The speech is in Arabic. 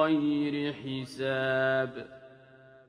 بغير حساب